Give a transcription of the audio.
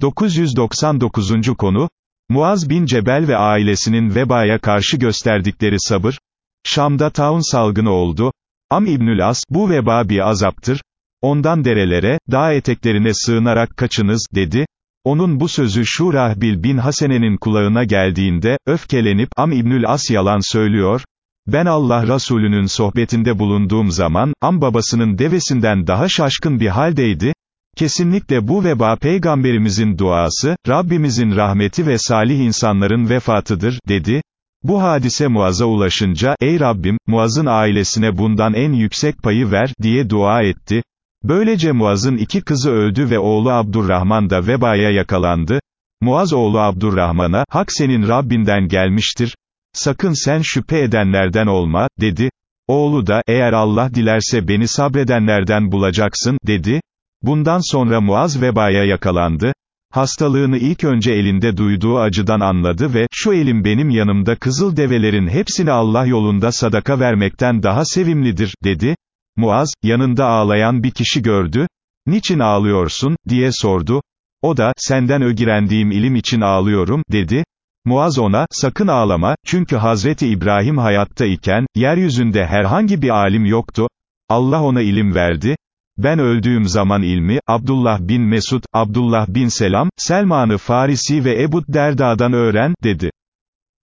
999. konu, Muaz bin Cebel ve ailesinin vebaya karşı gösterdikleri sabır, Şam'da taun salgını oldu, Am İbnül As, bu veba bir azaptır, ondan derelere, dağ eteklerine sığınarak kaçınız, dedi, onun bu sözü Şurahbil bin Hasene'nin kulağına geldiğinde, öfkelenip, Am İbnül As yalan söylüyor, ben Allah Resulü'nün sohbetinde bulunduğum zaman, Am babasının devesinden daha şaşkın bir haldeydi, Kesinlikle bu veba peygamberimizin duası, Rabbimizin rahmeti ve salih insanların vefatıdır, dedi. Bu hadise Muaz'a ulaşınca, ey Rabbim, Muaz'ın ailesine bundan en yüksek payı ver, diye dua etti. Böylece Muaz'ın iki kızı öldü ve oğlu Abdurrahman da vebaya yakalandı. Muaz oğlu Abdurrahman'a, hak senin Rabbinden gelmiştir. Sakın sen şüphe edenlerden olma, dedi. Oğlu da, eğer Allah dilerse beni sabredenlerden bulacaksın, dedi. Bundan sonra Muaz vebaya yakalandı. Hastalığını ilk önce elinde duyduğu acıdan anladı ve, şu elim benim yanımda kızıl develerin hepsini Allah yolunda sadaka vermekten daha sevimlidir, dedi. Muaz, yanında ağlayan bir kişi gördü. Niçin ağlıyorsun, diye sordu. O da, senden ögirendiğim ilim için ağlıyorum, dedi. Muaz ona, sakın ağlama, çünkü Hazreti İbrahim hayatta iken, yeryüzünde herhangi bir alim yoktu. Allah ona ilim verdi. Ben öldüğüm zaman ilmi, Abdullah bin Mesud, Abdullah bin Selam, Selman-ı Farisi ve Ebu Derda'dan öğren, dedi.